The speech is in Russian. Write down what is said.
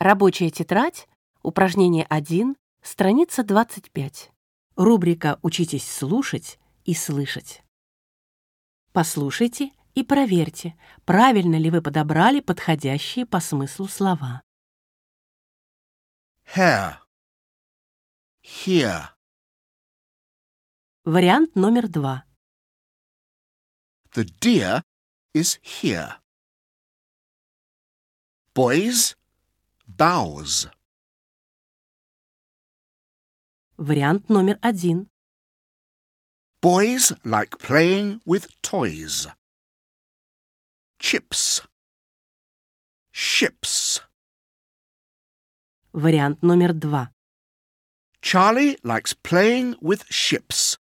Рабочая тетрадь, упражнение 1, страница 25. Рубрика «Учитесь слушать и слышать». Послушайте и проверьте, правильно ли вы подобрали подходящие по смыслу слова. hair, here, Вариант номер два. the deer is here. Boys, bows, Вариант номер один. boys like playing with toys. Chips, ships, Вариант номер два. Charlie likes playing with ships.